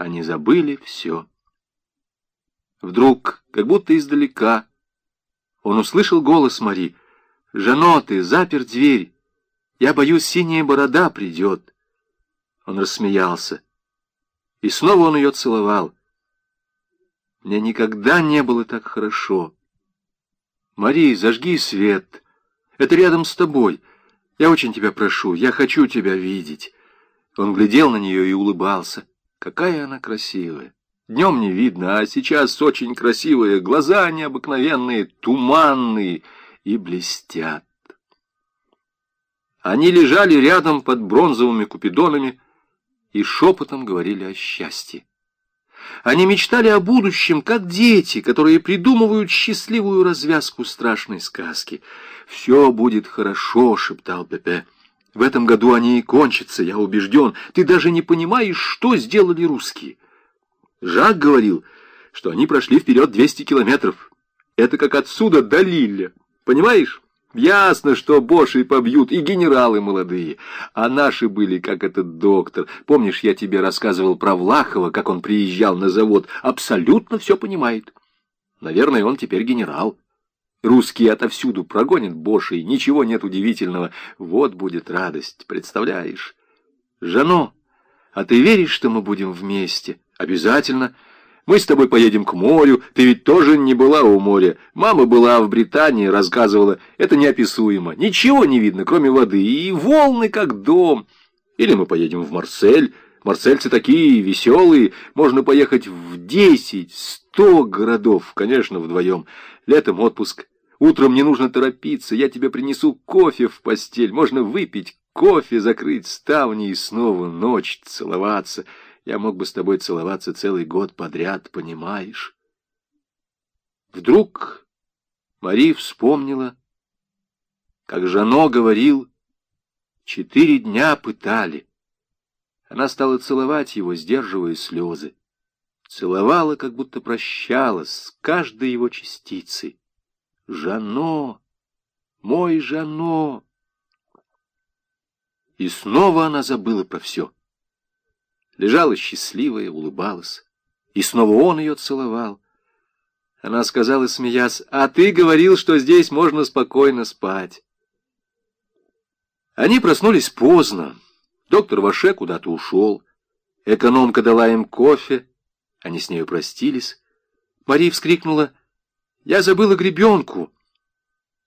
Они забыли все. Вдруг, как будто издалека, он услышал голос Мари. «Жано, ты запер дверь. Я боюсь, синяя борода придет». Он рассмеялся. И снова он ее целовал. Мне никогда не было так хорошо. Мари, зажги свет. Это рядом с тобой. Я очень тебя прошу, я хочу тебя видеть. Он глядел на нее и улыбался. Какая она красивая. Днем не видно, а сейчас очень красивые, глаза необыкновенные, туманные и блестят. Они лежали рядом под бронзовыми купидонами и шепотом говорили о счастье. Они мечтали о будущем, как дети, которые придумывают счастливую развязку страшной сказки. «Все будет хорошо», — шептал Пепе. «В этом году они и кончатся, я убежден. Ты даже не понимаешь, что сделали русские». Жак говорил, что они прошли вперед 200 километров. Это как отсюда до Лилля. Понимаешь? Ясно, что Боши побьют, и генералы молодые. А наши были, как этот доктор. Помнишь, я тебе рассказывал про Влахова, как он приезжал на завод? Абсолютно все понимает. Наверное, он теперь генерал. Русские отовсюду прогонят Боши, ничего нет удивительного. Вот будет радость, представляешь? Жано, а ты веришь, что мы будем вместе? Обязательно. Мы с тобой поедем к морю. Ты ведь тоже не была у моря. Мама была в Британии, рассказывала. Это неописуемо. Ничего не видно, кроме воды. И волны, как дом. Или мы поедем в Марсель. Марсельцы такие веселые. Можно поехать в десять, сто городов. Конечно, вдвоем. Летом отпуск. Утром не нужно торопиться. Я тебе принесу кофе в постель. Можно выпить кофе, закрыть ставни и снова ночь целоваться. Я мог бы с тобой целоваться целый год подряд, понимаешь? Вдруг Мари вспомнила, как Жано говорил, четыре дня пытали. Она стала целовать его, сдерживая слезы. Целовала, как будто прощалась с каждой его частицей. «Жано! Мой Жано!» И снова она забыла про все лежала счастливая, улыбалась. И снова он ее целовал. Она сказала, смеясь, «А ты говорил, что здесь можно спокойно спать». Они проснулись поздно. Доктор Ваше куда-то ушел. Экономка дала им кофе. Они с нею простились. Мари вскрикнула, «Я забыла гребенку».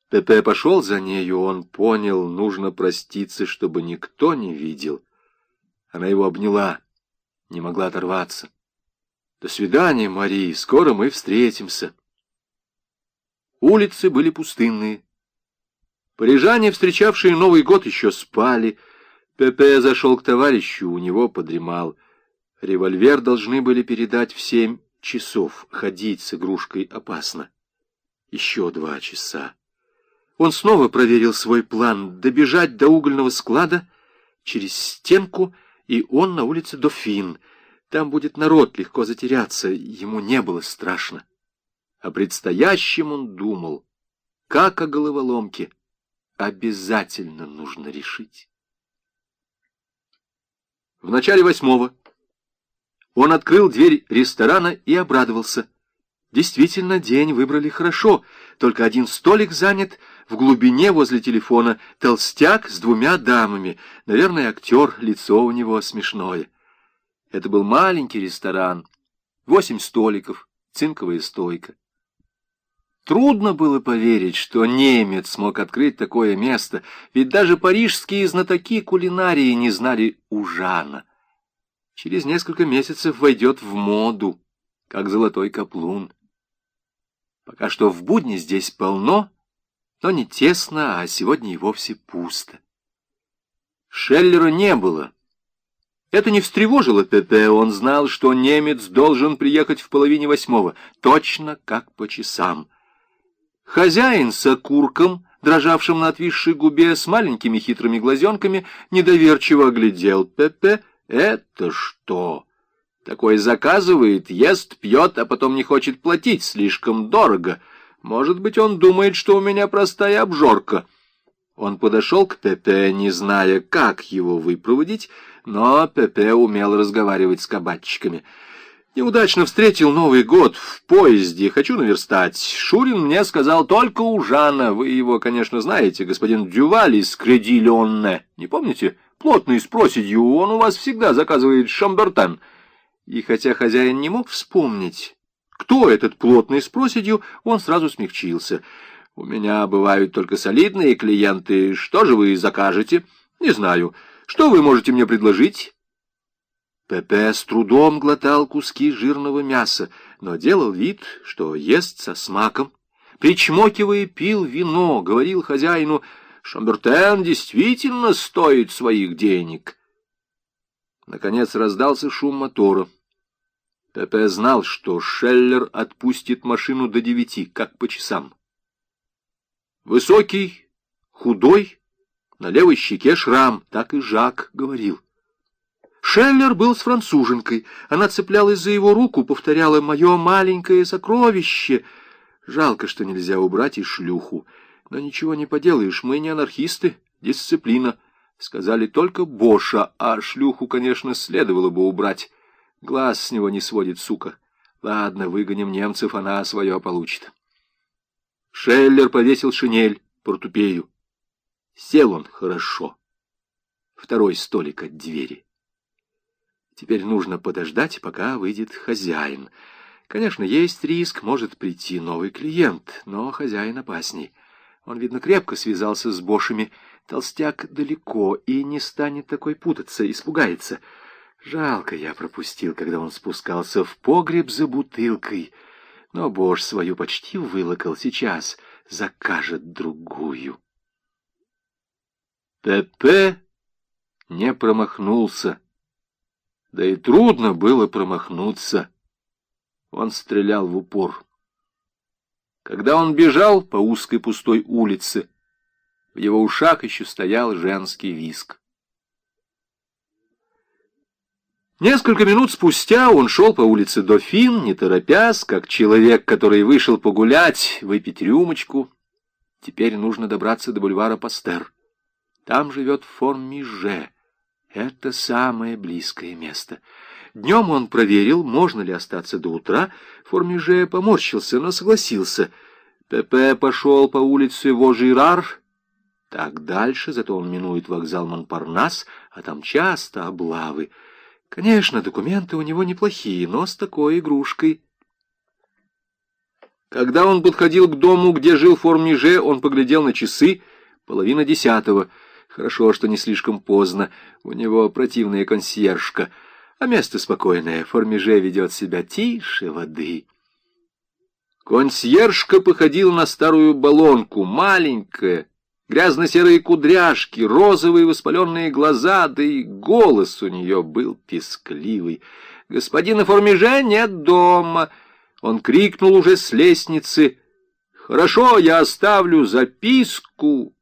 Пепе пошел за нею, он понял, нужно проститься, чтобы никто не видел. Она его обняла не могла оторваться. «До свидания, Мари, скоро мы встретимся». Улицы были пустынные. Парижане, встречавшие Новый год, еще спали. Пепе зашел к товарищу, у него подремал. Револьвер должны были передать в семь часов. Ходить с игрушкой опасно. Еще два часа. Он снова проверил свой план добежать до угольного склада через стенку и он на улице Дофин. Там будет народ, легко затеряться, ему не было страшно. О предстоящем он думал, как о головоломке. Обязательно нужно решить. В начале восьмого он открыл дверь ресторана и обрадовался. Действительно, день выбрали хорошо, только один столик занят — в глубине возле телефона толстяк с двумя дамами. Наверное, актер, лицо у него смешное. Это был маленький ресторан. Восемь столиков, цинковая стойка. Трудно было поверить, что немец смог открыть такое место, ведь даже парижские знатоки кулинарии не знали ужана. Через несколько месяцев войдет в моду, как золотой каплун. Пока что в будни здесь полно, но не тесно, а сегодня и вовсе пусто. Шеллера не было. Это не встревожило Пепе, он знал, что немец должен приехать в половине восьмого, точно как по часам. Хозяин с окурком, дрожавшим на отвисшей губе, с маленькими хитрыми глазенками, недоверчиво оглядел Пепе. «Это что?» Такой заказывает, ест, пьет, а потом не хочет платить, слишком дорого. Может быть, он думает, что у меня простая обжорка. Он подошел к Пепе, не зная, как его выпроводить, но Пепе умел разговаривать с кабачиками. Неудачно встретил Новый год в поезде. Хочу наверстать. Шурин мне сказал только у Жана. Вы его, конечно, знаете, господин Дюваль из Креди Леонне. Не помните? Плотный с проседью. Он у вас всегда заказывает шамбертен. И хотя хозяин не мог вспомнить, кто этот плотный с проседью, он сразу смягчился — у меня бывают только солидные клиенты. Что же вы закажете? Не знаю. Что вы можете мне предложить? Пепе с трудом глотал куски жирного мяса, но делал вид, что ест со смаком. Причмокивая, пил вино, говорил хозяину, «Шамбертен действительно стоит своих денег». Наконец раздался шум мотора. Пепе знал, что Шеллер отпустит машину до девяти, как по часам. Высокий, худой, на левой щеке шрам, так и Жак говорил. Шеллер был с француженкой. Она цеплялась за его руку, повторяла «Мое маленькое сокровище». Жалко, что нельзя убрать и шлюху. Но ничего не поделаешь, мы не анархисты, дисциплина. Сказали только Боша, а шлюху, конечно, следовало бы убрать. Глаз с него не сводит, сука. Ладно, выгоним немцев, она свое получит. Шеллер повесил шинель, портупею. Сел он хорошо. Второй столик от двери. Теперь нужно подождать, пока выйдет хозяин. Конечно, есть риск, может прийти новый клиент, но хозяин опасней. Он, видно, крепко связался с Бошами. Толстяк далеко и не станет такой путаться, испугается. Жалко я пропустил, когда он спускался в погреб за бутылкой — но Бош свою почти вылокал, сейчас закажет другую. Пепе не промахнулся. Да и трудно было промахнуться. Он стрелял в упор. Когда он бежал по узкой пустой улице, в его ушах еще стоял женский виск. Несколько минут спустя он шел по улице Дофин, не торопясь, как человек, который вышел погулять, выпить рюмочку. Теперь нужно добраться до бульвара Пастер. Там живет Формиже. Это самое близкое место. Днем он проверил, можно ли остаться до утра. Формиже поморщился, но согласился. Пепе пошел по улице Вожирар. Так дальше, зато он минует вокзал Монпарнас, а там часто облавы. Конечно, документы у него неплохие, но с такой игрушкой. Когда он подходил к дому, где жил Формиже, он поглядел на часы, половина десятого. Хорошо, что не слишком поздно, у него противная консьержка, а место спокойное, Формиже ведет себя тише воды. Консьержка походила на старую баллонку, маленькая, Грязно-серые кудряшки, розовые воспаленные глаза, да и голос у нее был пескливый. «Господина Формиже нет дома!» Он крикнул уже с лестницы. «Хорошо, я оставлю записку!»